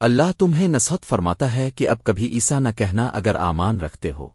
اللہ تمہیں نصحت فرماتا ہے کہ اب کبھی ایسا نہ کہنا اگر آمان رکھتے ہو۔